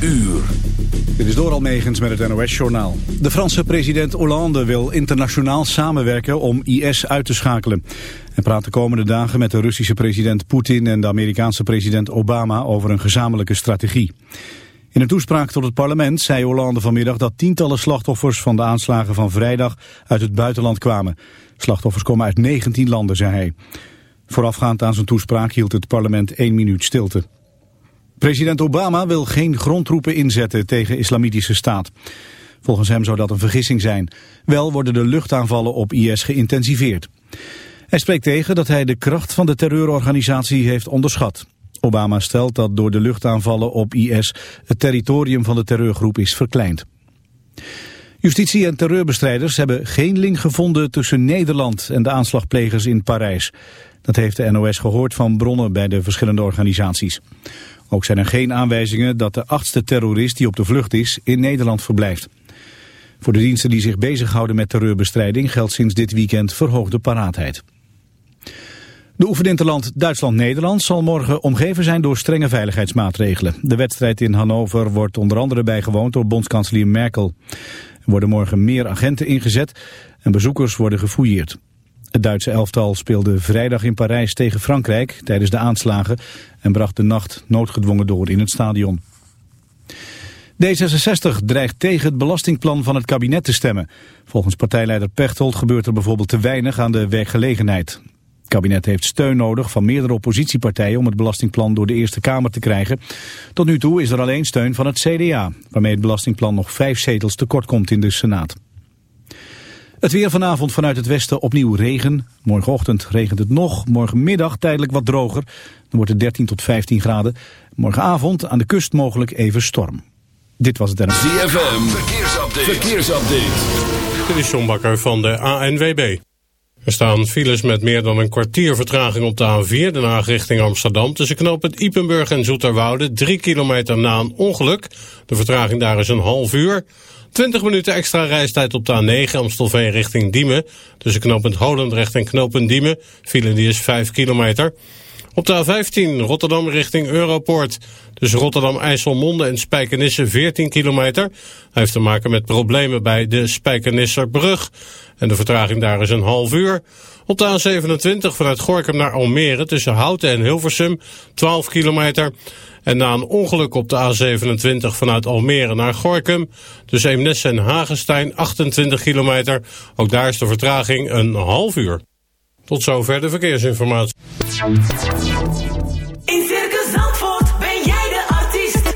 uur. Dit is door Almegens met het NOS-journaal. De Franse president Hollande wil internationaal samenwerken om IS uit te schakelen. Hij praat de komende dagen met de Russische president Poetin en de Amerikaanse president Obama over een gezamenlijke strategie. In een toespraak tot het parlement zei Hollande vanmiddag dat tientallen slachtoffers van de aanslagen van vrijdag uit het buitenland kwamen. Slachtoffers komen uit 19 landen, zei hij. Voorafgaand aan zijn toespraak hield het parlement één minuut stilte. President Obama wil geen grondtroepen inzetten tegen islamitische staat. Volgens hem zou dat een vergissing zijn. Wel worden de luchtaanvallen op IS geïntensiveerd. Hij spreekt tegen dat hij de kracht van de terreurorganisatie heeft onderschat. Obama stelt dat door de luchtaanvallen op IS het territorium van de terreurgroep is verkleind. Justitie en terreurbestrijders hebben geen link gevonden tussen Nederland en de aanslagplegers in Parijs. Dat heeft de NOS gehoord van bronnen bij de verschillende organisaties. Ook zijn er geen aanwijzingen dat de achtste terrorist die op de vlucht is in Nederland verblijft. Voor de diensten die zich bezighouden met terreurbestrijding geldt sinds dit weekend verhoogde paraatheid. De oefeninterland Duitsland-Nederland zal morgen omgeven zijn door strenge veiligheidsmaatregelen. De wedstrijd in Hannover wordt onder andere bijgewoond door bondskanselier Merkel. Er worden morgen meer agenten ingezet en bezoekers worden gefouilleerd. Het Duitse elftal speelde vrijdag in Parijs tegen Frankrijk tijdens de aanslagen en bracht de nacht noodgedwongen door in het stadion. D66 dreigt tegen het belastingplan van het kabinet te stemmen. Volgens partijleider Pechtold gebeurt er bijvoorbeeld te weinig aan de werkgelegenheid. Het kabinet heeft steun nodig van meerdere oppositiepartijen om het belastingplan door de Eerste Kamer te krijgen. Tot nu toe is er alleen steun van het CDA, waarmee het belastingplan nog vijf zetels tekort komt in de Senaat. Het weer vanavond vanuit het westen opnieuw regen. Morgenochtend regent het nog. Morgenmiddag tijdelijk wat droger. Dan wordt het 13 tot 15 graden. Morgenavond aan de kust mogelijk even storm. Dit was het NLV. ZFM, verkeersupdate. verkeersupdate. Dit is John Bakker van de ANWB. Er staan files met meer dan een kwartier vertraging op de A4, de Haag richting Amsterdam. Tussen knooppunt Ipenburg en Zoeterwoude, drie kilometer na een ongeluk. De vertraging daar is een half uur. 20 minuten extra reistijd op de A9 Amstelveen richting Diemen. Tussen knooppunt Holendrecht en knooppunt Diemen. File die is 5 kilometer. Op de A15 Rotterdam richting Europoort. Tussen Rotterdam-IJsselmonde en Spijkenisse 14 kilometer. Hij heeft te maken met problemen bij de Spijkenisserbrug. En de vertraging daar is een half uur. Op de A27 vanuit Gorkum naar Almere tussen Houten en Hilversum 12 kilometer. En na een ongeluk op de A27 vanuit Almere naar Gorkum... tussen Eemnes en Hagenstein 28 kilometer. Ook daar is de vertraging een half uur. Tot zover de verkeersinformatie. In Circus Zandvoort ben jij de artiest.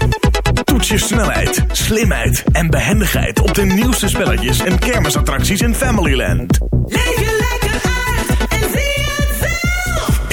Toets je snelheid, slimheid en behendigheid op de nieuwste spelletjes en kermisattracties in Familyland. Leef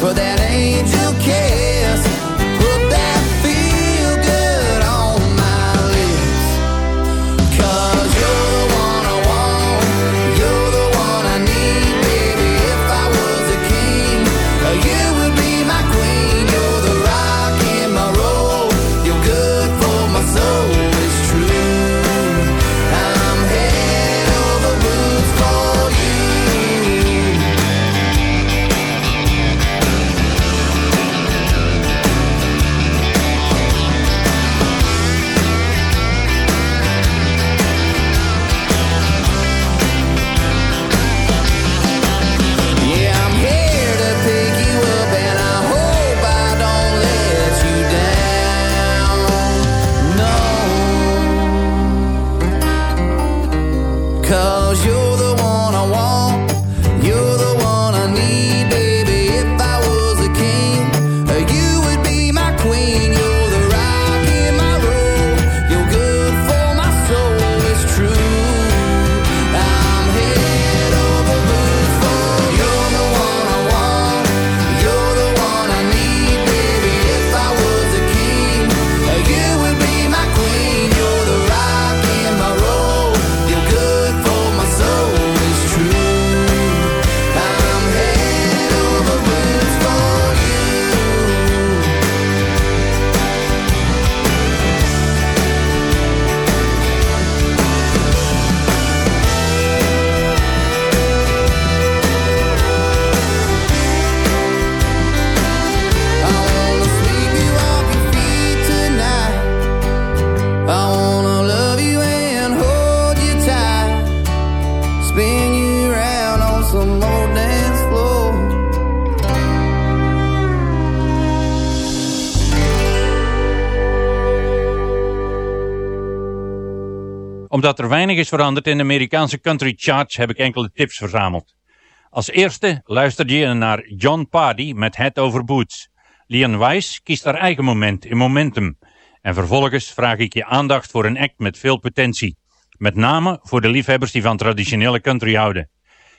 for that Omdat er weinig is veranderd in de Amerikaanse country charts heb ik enkele tips verzameld. Als eerste luister je naar John Pardy met Het Over Boots. Leon Wise kiest haar eigen moment in Momentum. En vervolgens vraag ik je aandacht voor een act met veel potentie. Met name voor de liefhebbers die van traditionele country houden.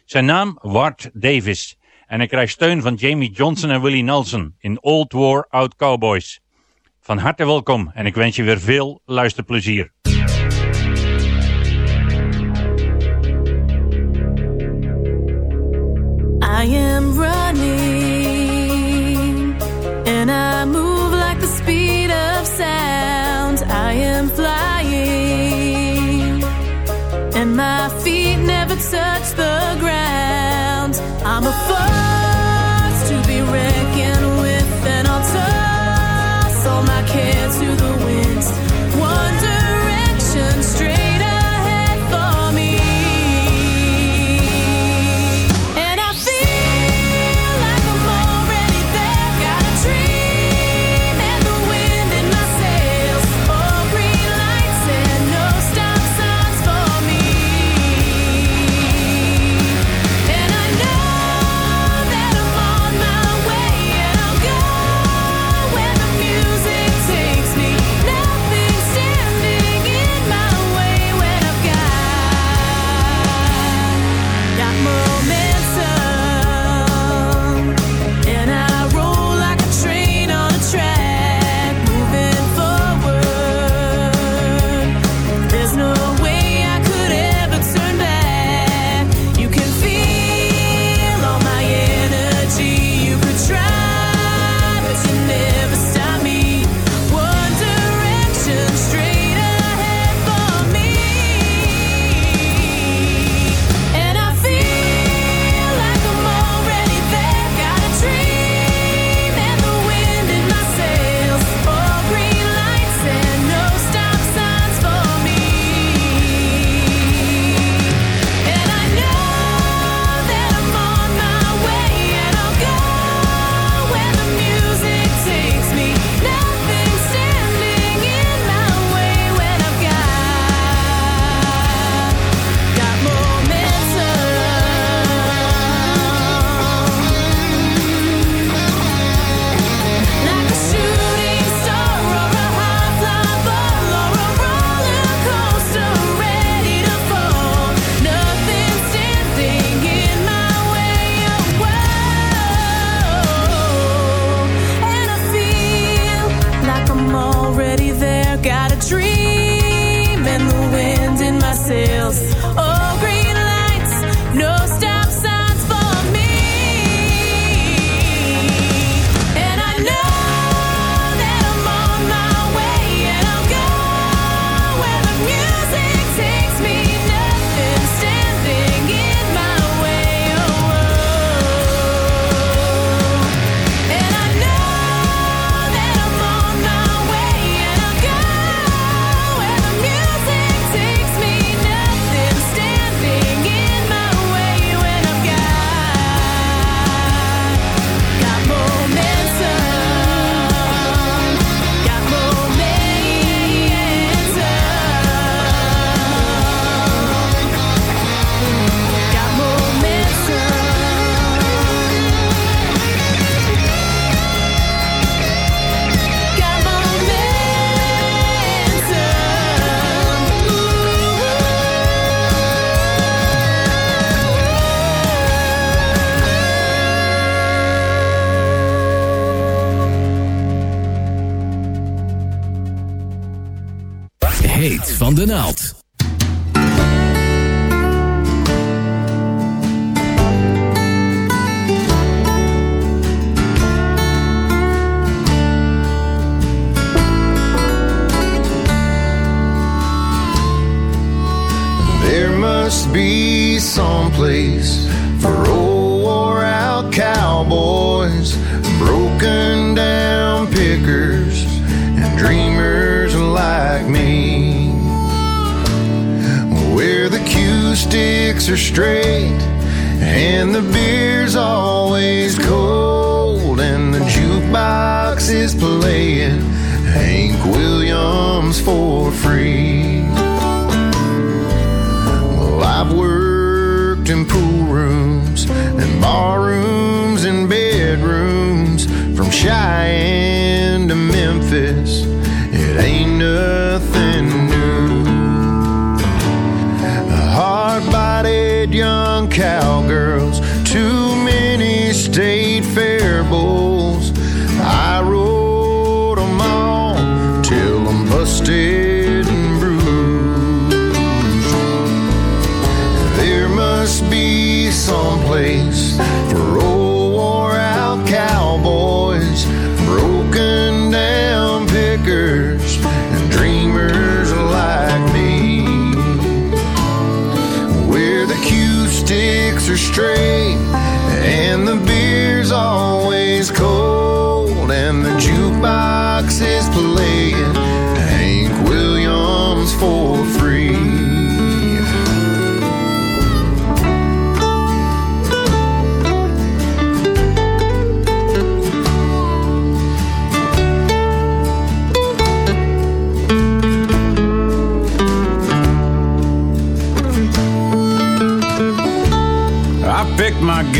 Zijn naam Ward Davis. En hij krijg steun van Jamie Johnson en Willie Nelson in Old War Out Cowboys. Van harte welkom en ik wens je weer veel luisterplezier. When I move like the speed of sound, I am flying. And my feet never touch the ground. I'm a fool.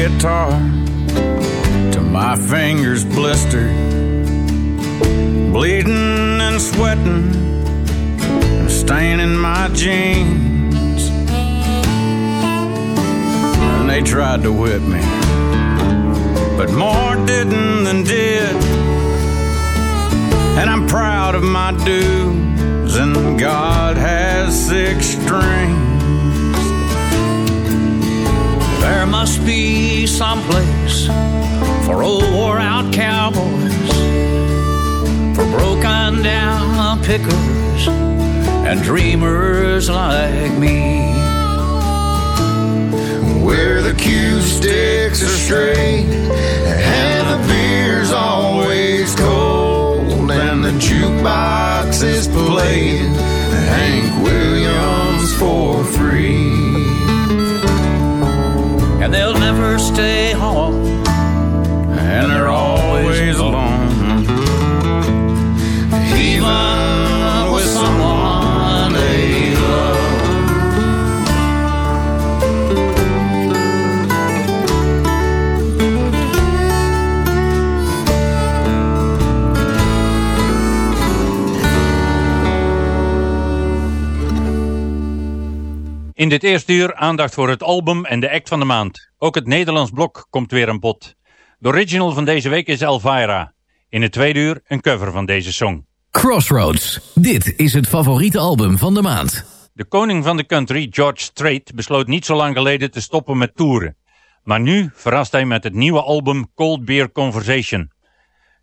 Guitar till my fingers blistered, bleeding and sweating, and staining my jeans. And they tried to whip me, but more didn't than did. And I'm proud of my dues, and God has six strings. There must be some place for old wore out cowboys, for broken down pickers and dreamers like me. Where the cue sticks are straight and the beer's always cold and the jukebox is playing dit eerste uur aandacht voor het album en de act van de maand. Ook het Nederlands blok komt weer aan bod. De original van deze week is Elvira. In het tweede uur een cover van deze song. Crossroads. Dit is het favoriete album van de maand. De koning van de country, George Strait, besloot niet zo lang geleden te stoppen met toeren. Maar nu verrast hij met het nieuwe album Cold Beer Conversation.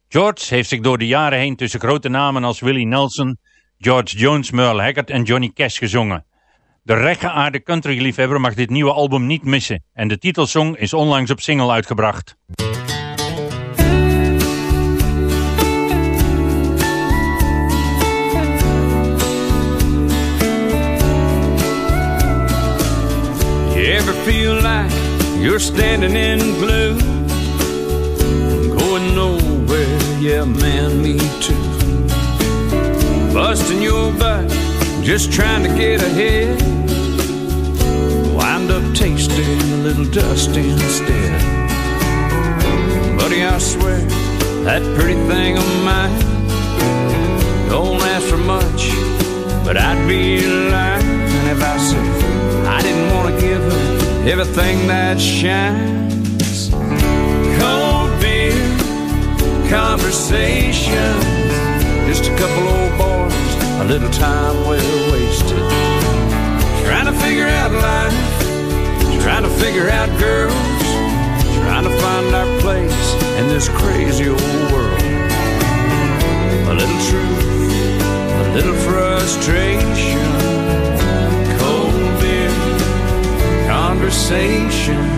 George heeft zich door de jaren heen tussen grote namen als Willie Nelson, George Jones, Merle Haggard en Johnny Cash gezongen. De rechtgeaarde countryliefhebber mag dit nieuwe album niet missen en de titelsong is onlangs op single uitgebracht. You ever feel like you're standing in glue? Going nowhere, yeah, man, me too. Busting your butt, just trying to get ahead. Wind up tasting a little dust instead. Buddy, I swear, that pretty thing of mine don't ask for much, but I'd be lying if I said I didn't want to give her everything that shines. Cold beer, conversation, just a couple little time well wasted. Trying to figure out life, trying to figure out girls, trying to find our place in this crazy old world. A little truth, a little frustration, cold beer, conversation.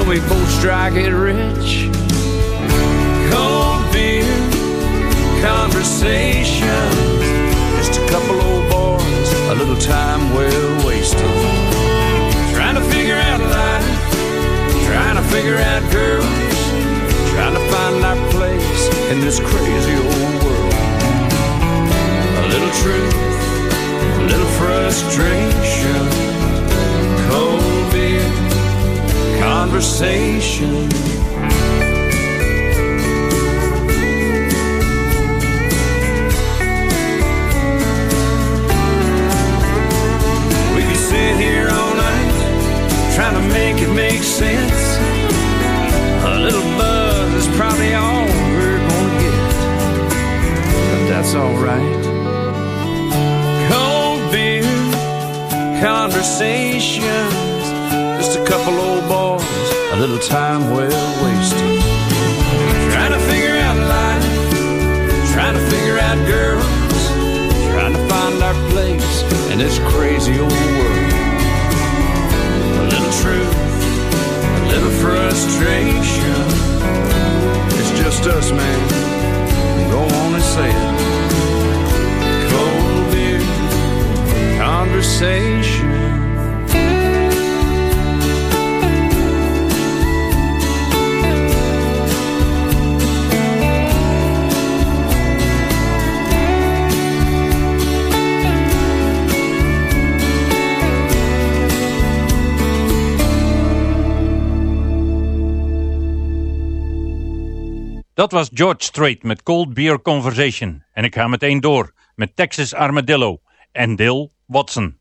when we both strike it rich. Cold beer, conversation. Just a couple old boys, a little time well wasted. Trying to figure out life, trying to figure out girls, trying to find our place in this crazy old world. A little truth, a little frustration, conversation. We could sit here all night trying to make it make sense. A little buzz is probably all we're gonna get, but that's alright. Cold beer, conversations, just a couple old boys, a little time well wasted. Trying to figure out life, trying to figure out girls, trying to find our place in this crazy old world. A little truth, a little frustration. It's just us, man. Go on and say it. Cold beer, conversation. Dat was George Strait met Cold Beer Conversation. En ik ga meteen door met Texas Armadillo en Dale Watson.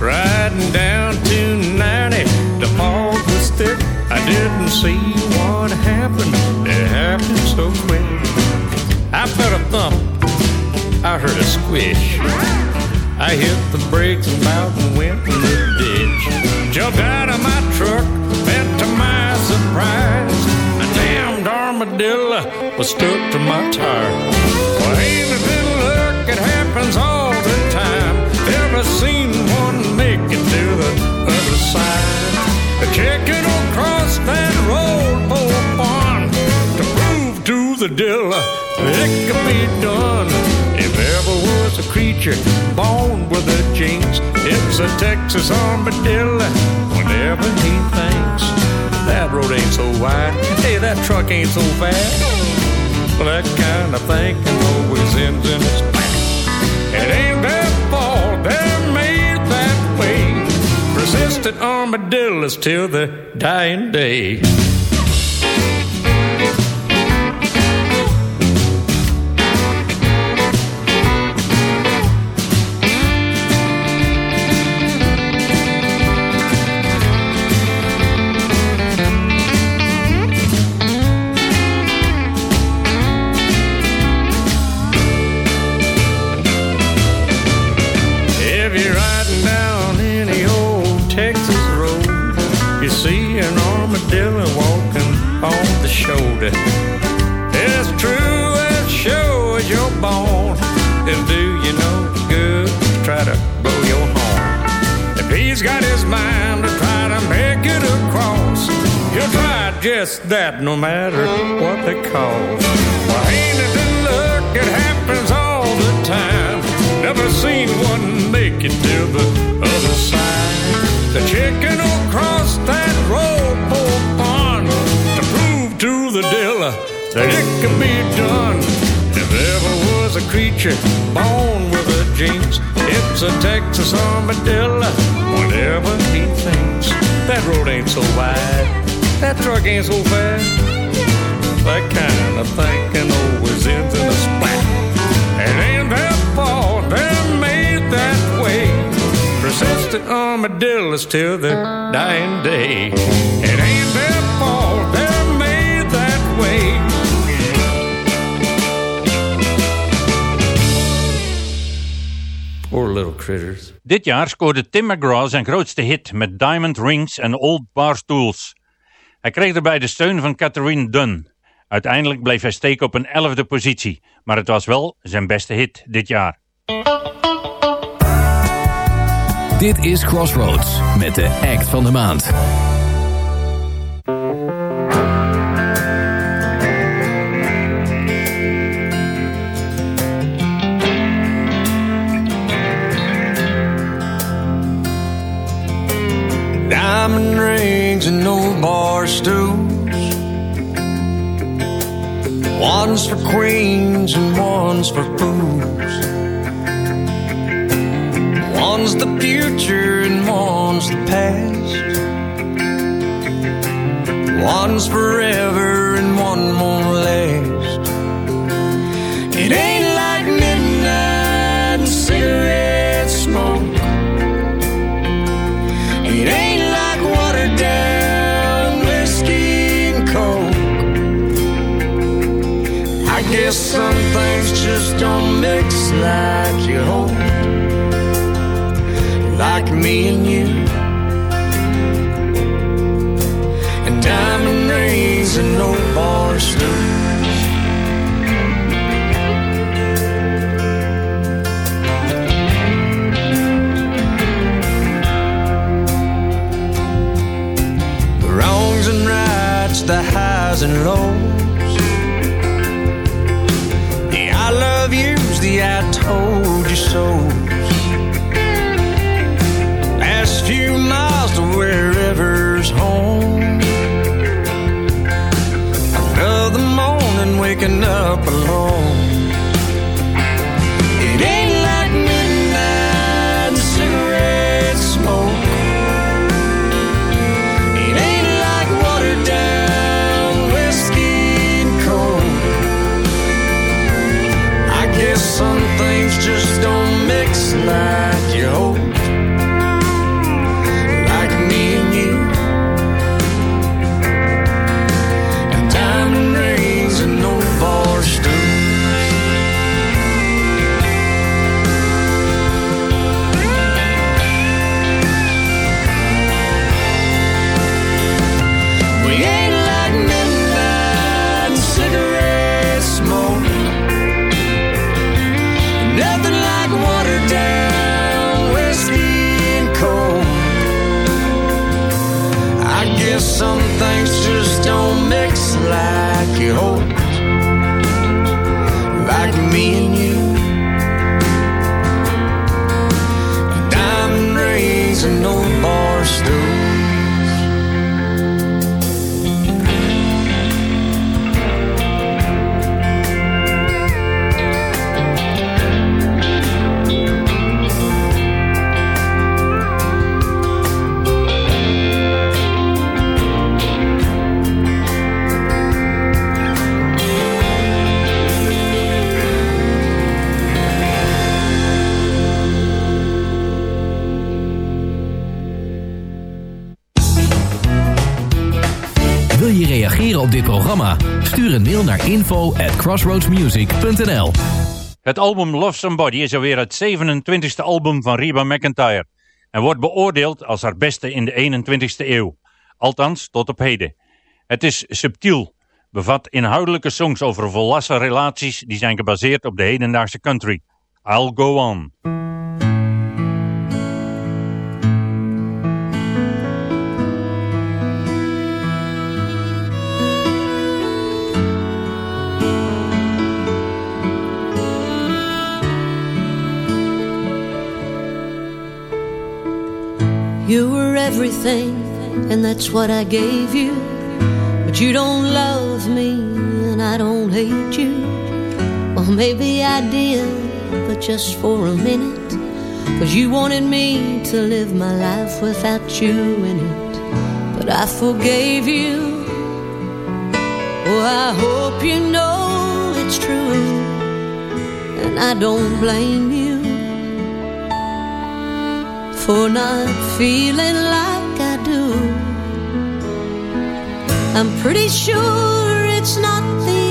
Riding down 290, the fog was thick. I didn't see what happened. It happened so quick. I felt a thump. I heard a squish. I hit the brakes about and went in the ditch. Jumped out of my truck, and to my surprise, a damned armadillo was stuck to my tire. Well, ain't it been luck? It happens all the time. Ever seen one make it to the other side? The chicken across that road, oh, barn, to prove to the that it can be done. Creature born with a jinx, it's a Texas armadillo. Whenever he thinks that road ain't so wide, hey, that truck ain't so fast. Well, that kind of thinking always ends in a splat. It ain't their fault, they're made that way. Persistent armadillos till the dying day. Try that no matter what they cost. Well, ain't it in luck? It happens all the time. Never seen one make it to the other side. The chicken will cross that road, poor oh, barn, to prove to the dealer that it can be done. If ever was a creature born with a jinx, it's a Texas armadillo. Whenever he thinks that road ain't so wide, that truck ain't so fast. That kind of thinking always ends in a splat. It ain't their fault, they're made that way. Persistent armadillos till the dying day. It ain't their fault, they're made that way. Poor little critters. Dit jaar scoorde Tim McGraw zijn grootste hit met Diamond Rings en Old Bar Stools. Hij kreeg erbij de steun van Catherine Dunn. Uiteindelijk bleef hij steken op een elfde positie, maar het was wel zijn beste hit dit jaar. Dit is Crossroads met de act van de maand. Diamond rings and no bar stools. One's for queens and one's for fools. One's the future and one's the past. One's forever and one won't guess some things just don't mix like you hope. Like me and you. And diamond rings and no bar stools. The wrongs and rights, the highs and lows. The I told you so's. Last few miles to wherever's home. Another morning waking up alone. Op dit programma? Stuur een mail naar info at crossroadsmusic.nl Het album Love Somebody is alweer het 27e album van Reba McEntire en wordt beoordeeld als haar beste in de 21ste eeuw. Althans, tot op heden. Het is subtiel, bevat inhoudelijke songs over volwassen relaties die zijn gebaseerd op de hedendaagse country. I'll Go On. You were everything, and that's what I gave you. But you don't love me, and I don't hate you. Well, maybe I did, but just for a minute. Cause you wanted me to live my life without you in it. But I forgave you. Oh, I hope you know it's true. And I don't blame you for not feeling like I do. I'm pretty sure it's not the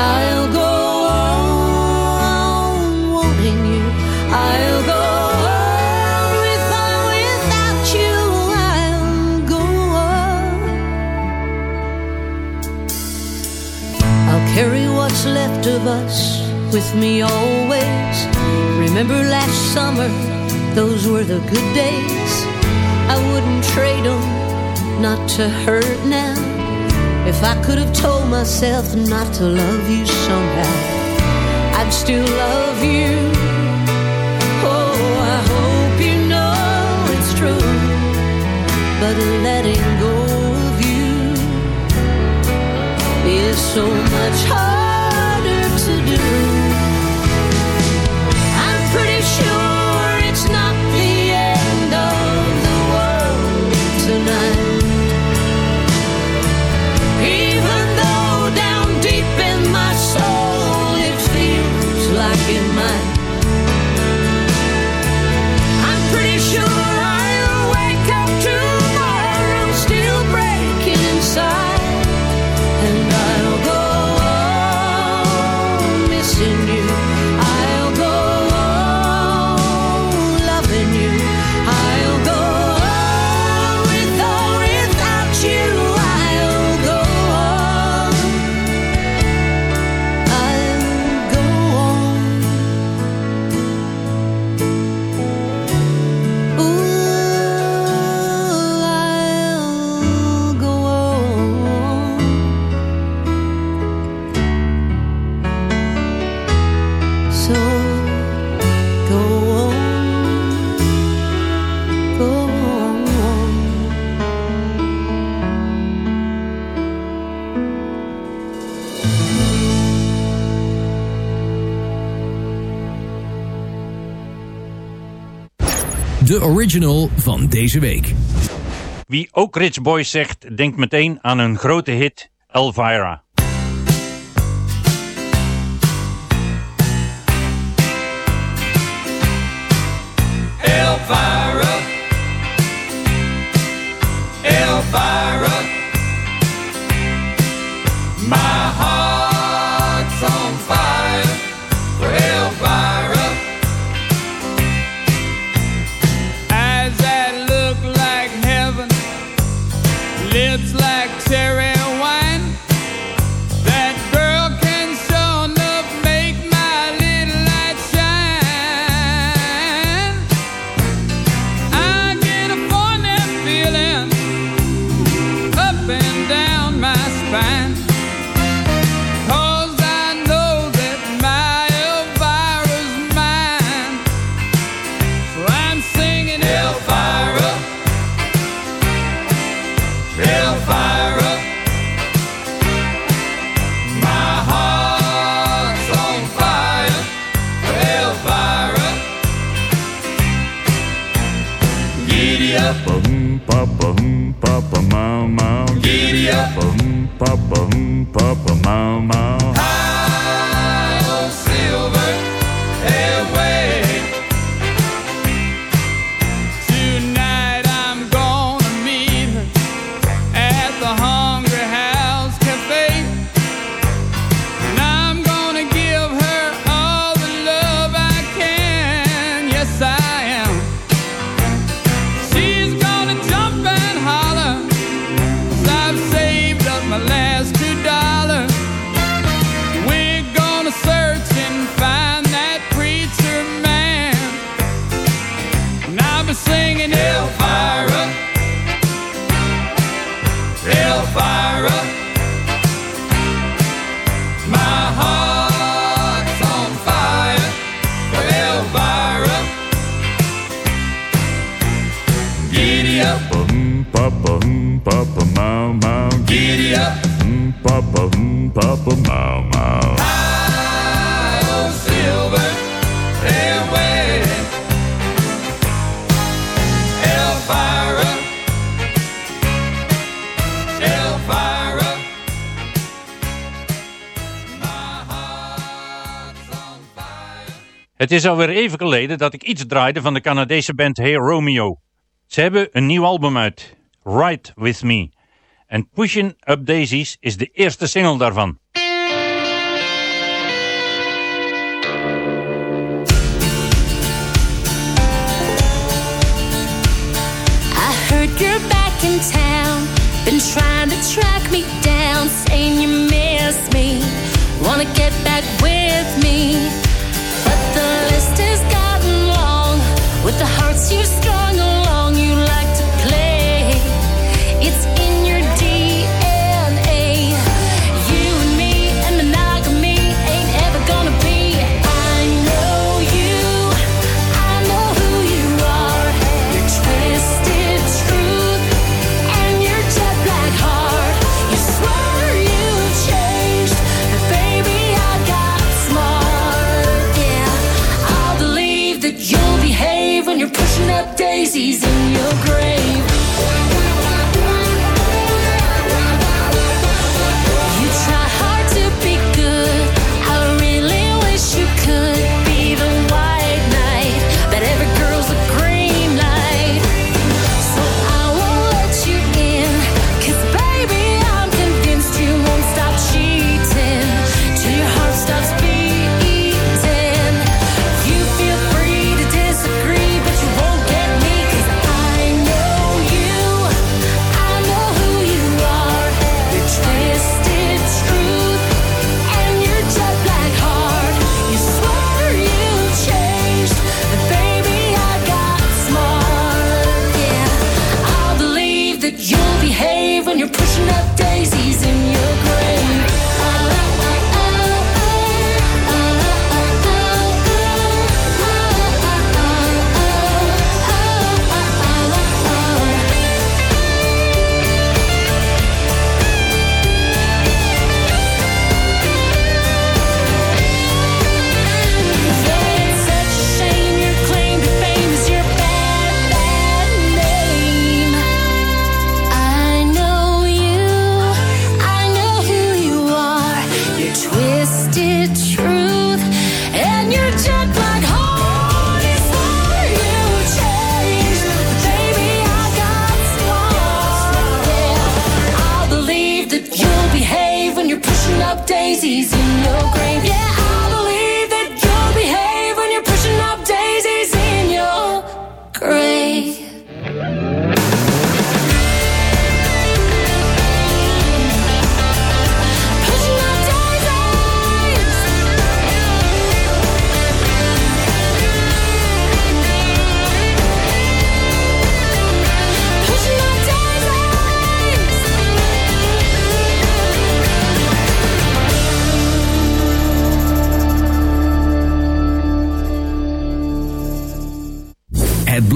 I'll go on wanting you. I'll go on with or without you. I'll go on. I'll carry what's left of us with me always. Remember last summer, those were the good days. I wouldn't trade not to hurt now. If I could have told myself not to love you somehow, I'd still love you. Oh, I hope you know it's true. But letting go of you is so much harder. original van deze week. Wie ook Rich Boys zegt, denkt meteen aan een grote hit Elvira. Het is alweer even geleden dat ik iets draaide van de Canadese band Hey Romeo. Ze hebben een nieuw album uit, Ride With Me. En Pushin' Up Daisies is de eerste single daarvan. Been trying to track me down, saying you miss me. Wanna get back daisies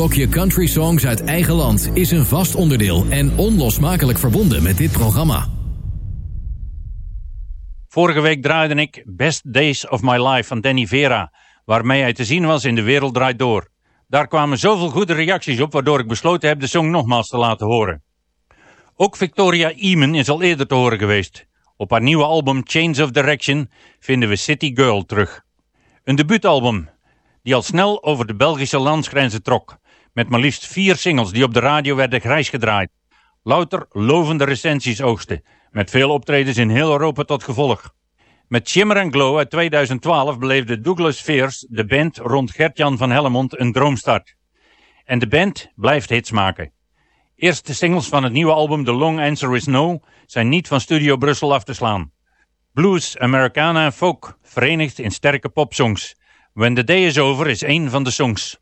blokje country songs uit eigen land is een vast onderdeel en onlosmakelijk verbonden met dit programma. Vorige week draaide ik Best Days of My Life van Danny Vera, waarmee hij te zien was in De Wereld Draait Door. Daar kwamen zoveel goede reacties op, waardoor ik besloten heb de song nogmaals te laten horen. Ook Victoria Eamon is al eerder te horen geweest. Op haar nieuwe album Change of Direction vinden we City Girl terug. Een debuutalbum die al snel over de Belgische landsgrenzen trok. Met maar liefst vier singles die op de radio werden grijs gedraaid. Louter lovende recensies oogsten, met veel optredens in heel Europa tot gevolg. Met Shimmer and Glow uit 2012 beleefde Douglas Veers de band rond Gertjan van Hellemond een droomstart. En de band blijft hits maken. Eerste singles van het nieuwe album The Long Answer Is No zijn niet van Studio Brussel af te slaan. Blues, Americana en folk, verenigd in sterke popsongs. When the Day Is Over is één van de songs.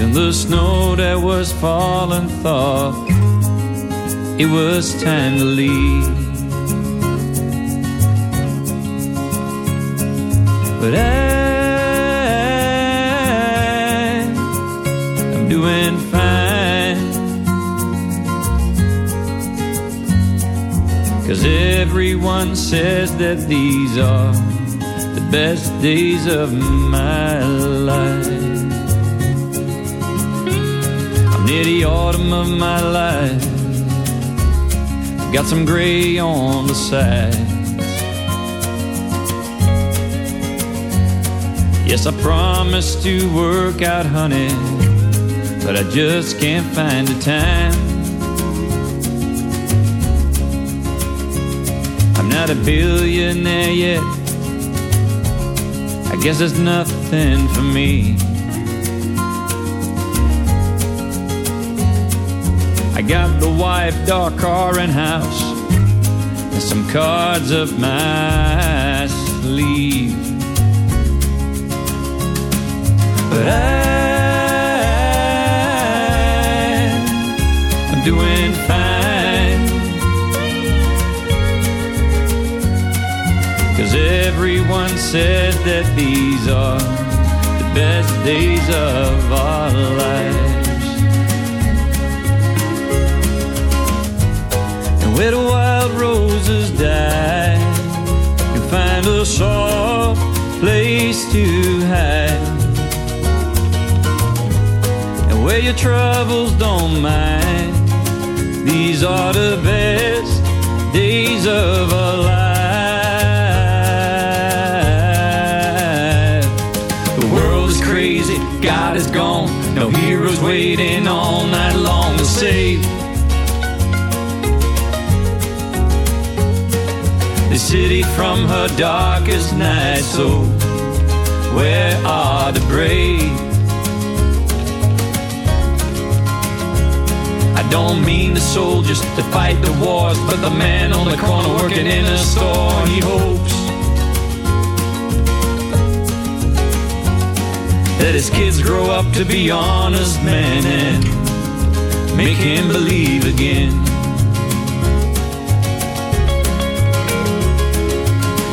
Even the snow that was falling thought it was time to leave. But I, I'm doing fine. Cause everyone says that these are the best days of my life. Near the autumn of my life. Got some gray on the sides. Yes, I promised to work out, honey, but I just can't find the time. I'm not a billionaire yet. I guess there's nothing for me. Got the wife, dog, car, and house, and some cards up my sleeve. But I'm doing fine. Cause everyone says that these are the best days of our lives. Where the wild roses die, you find a soft place to hide. And where your troubles don't mind, these are the best days of our life. The world is crazy, God is gone, no heroes waiting all night long city from her darkest night, so where are the brave? I don't mean the soldiers that fight the wars, but the man on the corner working in a store. He hopes that his kids grow up to be honest men and make him believe again.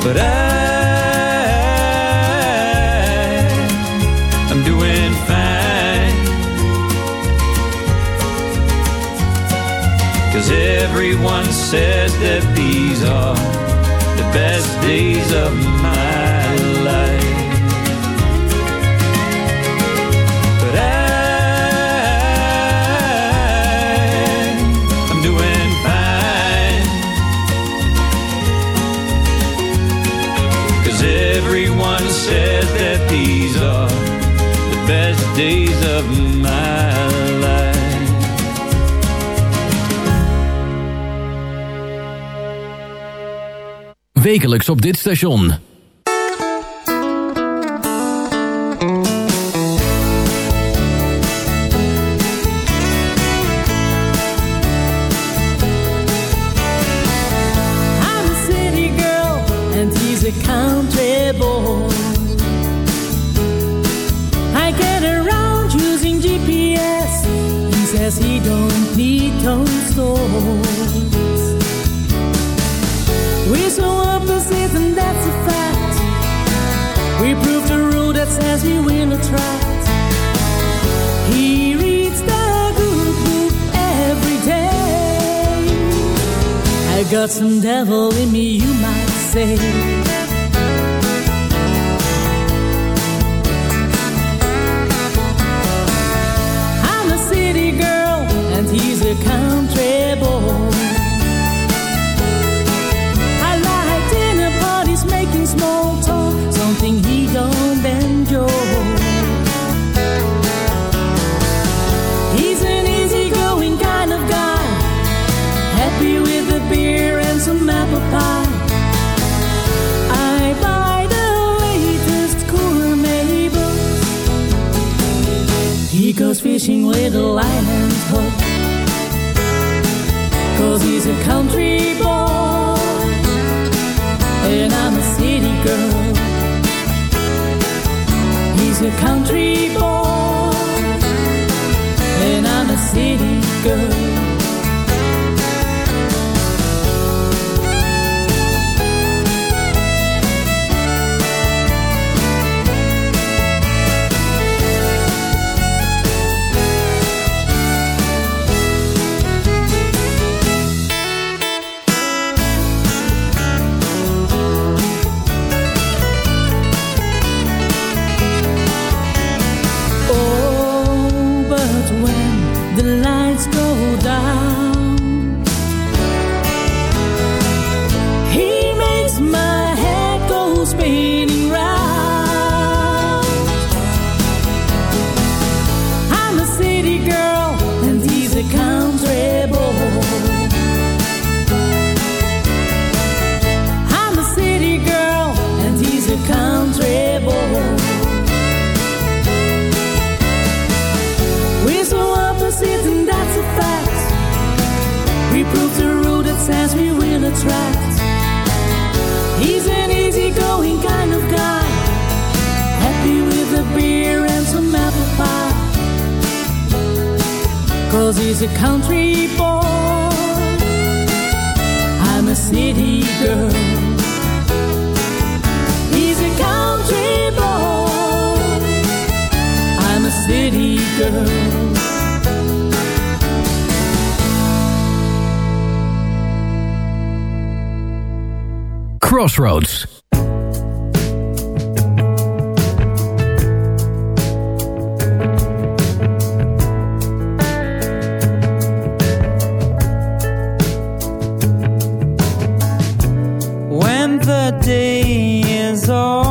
But I, I'm doing fine. Cause everyone says that these are the best days of my everyone says that these are the best days of my life. Wekelijks op dit station. Crossroads. When the day is over.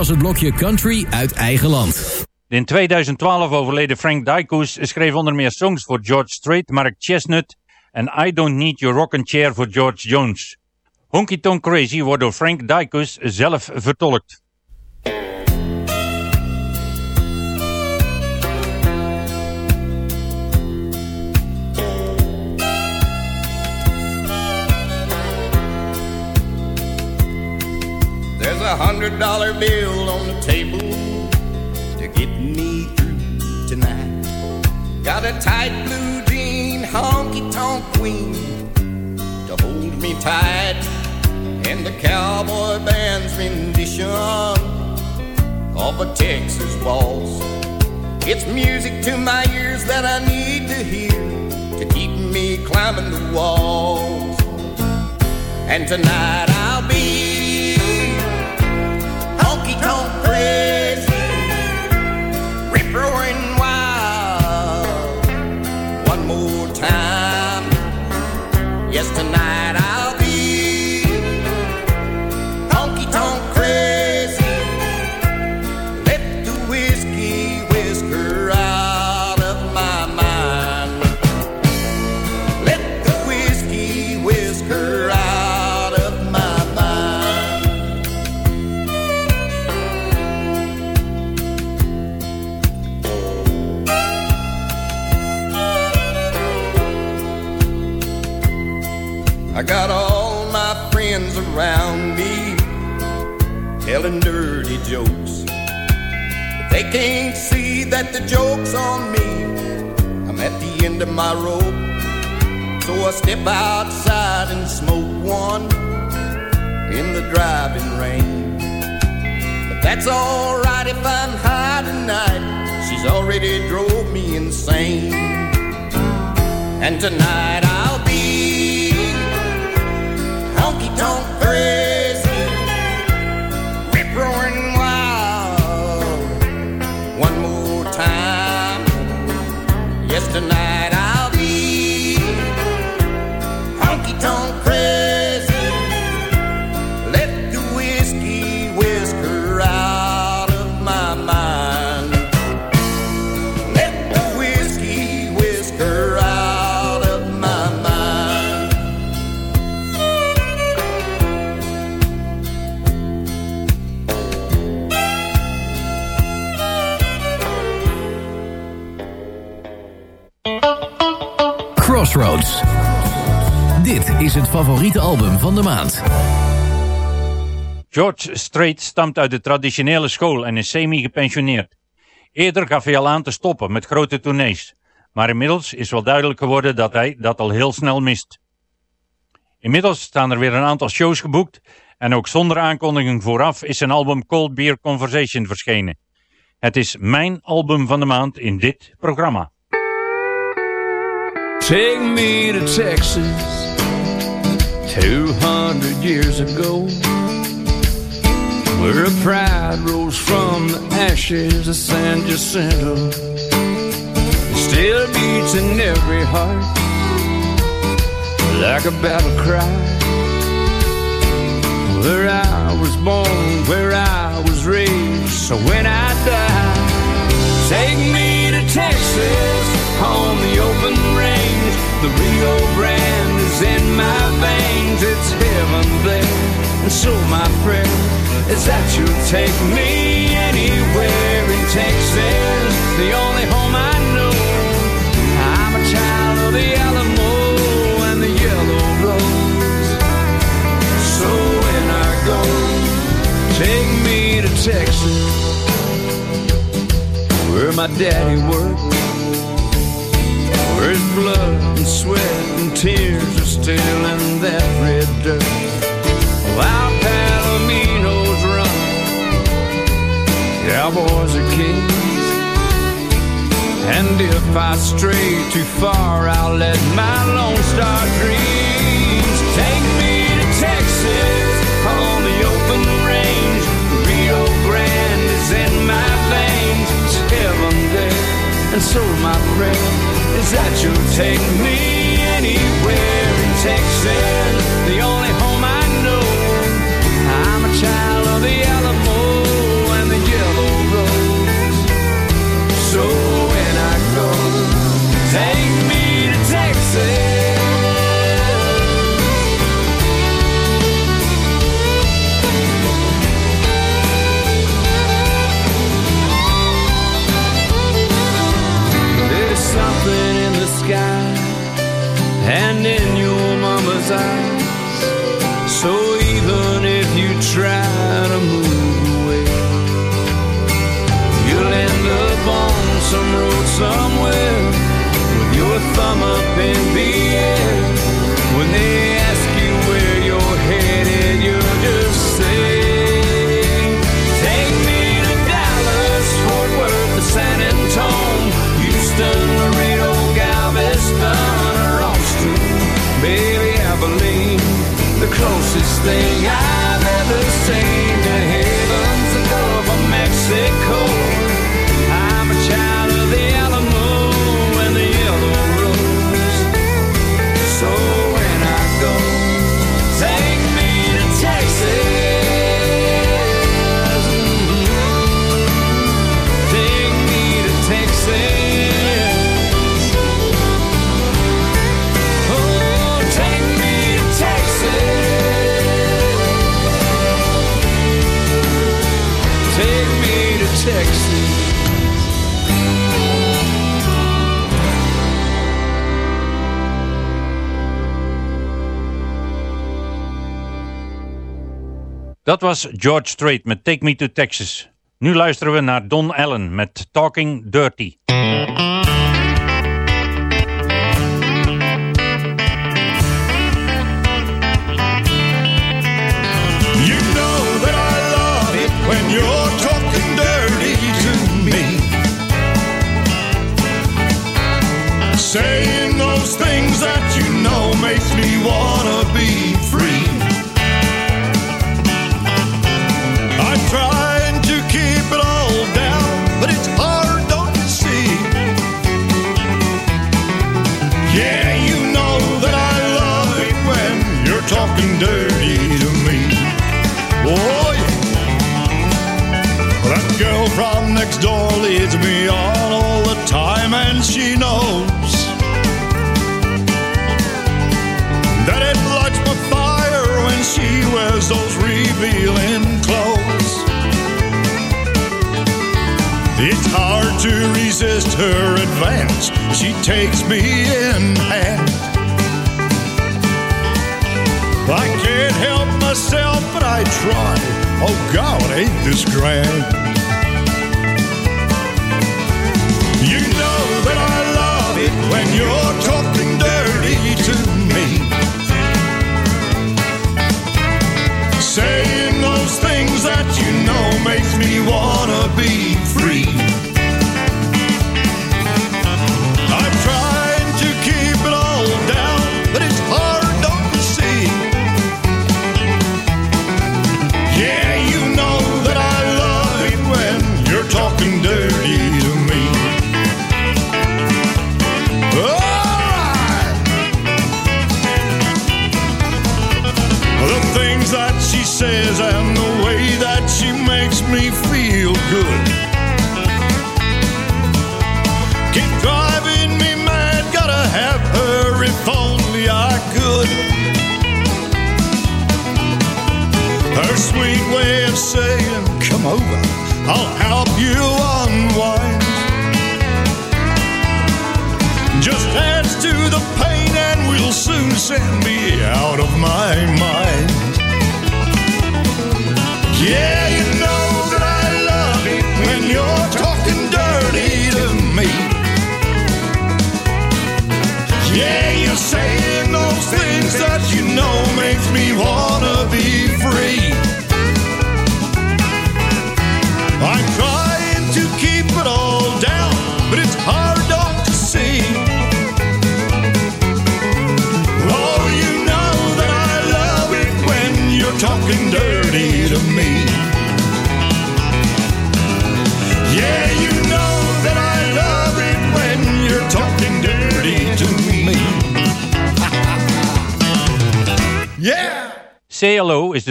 was het blokje country uit eigen land. In 2012 overleden Frank Dykes schreef onder meer songs voor George Strait, Mark Chestnut en I Don't Need Your Rockin' Chair voor George Jones. Honky Tonk Crazy wordt door Frank Dykes zelf vertolkt. A hundred dollar bill on the table to get me through tonight. Got a tight blue jean honky tonk queen to hold me tight, and the cowboy band's rendition of a Texas waltz. It's music to my ears that I need to hear to keep me climbing the walls. And tonight I'll be telling dirty jokes. They can't see that the joke's on me. I'm at the end of my rope. So I step outside and smoke one in the driving rain. But that's alright if I'm high tonight. She's already drove me insane. And tonight I'll be honky tonk crazy, favoriete album van de maand. George Strait stamt uit de traditionele school en is semi-gepensioneerd. Eerder gaf hij al aan te stoppen met grote tournees, maar inmiddels is wel duidelijk geworden dat hij dat al heel snel mist. Inmiddels staan er weer een aantal shows geboekt en ook zonder aankondiging vooraf is zijn album Cold Beer Conversation verschenen. Het is mijn album van de maand in dit programma. Take me to Texas 200 years ago Where a pride rose from the ashes of San Jacinto it Still beats in every heart Like a battle cry Where I was born, where I was raised So when I die Take me to Texas on the open range. The Rio Grande is in my. It's heaven. And so my prayer is that you'll take me anywhere in Texas. The only home I know. I'm a child of the Alamo and the Yellow Rose. So when I go, take me to Texas where my daddy worked, where his blood and sweat and tears are still if I stray too far, I'll let my Lone Star dreams take me to Texas on the open range. Rio Grande is in my veins, it's heaven there. And so my prayer is that you'll take me anywhere in Texas, the only home I know. I'm a child of the come up and be Dat was George Strait met Take Me to Texas. Nu luisteren we naar Don Allen met Talking Dirty. door leads me on all the time, and she knows that it lights my fire when she wears those revealing clothes. It's hard to resist her advance, she takes me in hand. I can't help myself, but I try. Oh God, ain't this grand?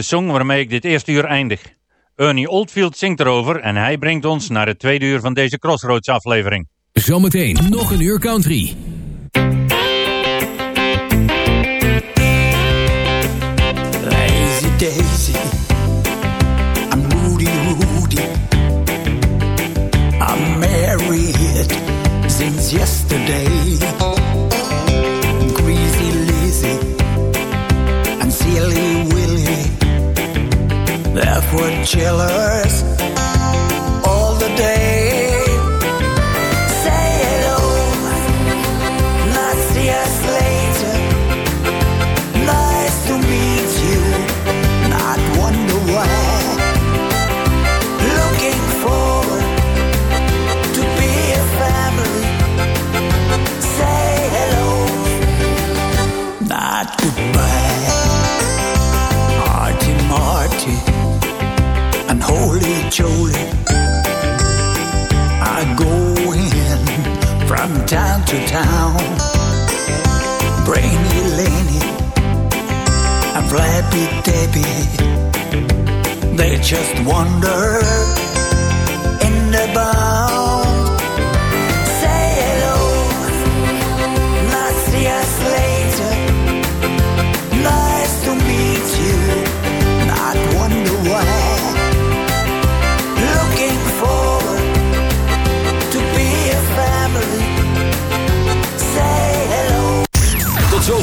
song waarmee ik dit eerste uur eindig. Ernie Oldfield zingt erover en hij brengt ons naar het tweede uur van deze Crossroads aflevering. Zometeen nog een uur country. Lazy Daisy I'm moody moody I'm since yesterday would chill us roly. I go in from town to town. Brainy Laney and Flappy Debbie. They just wander in the bound.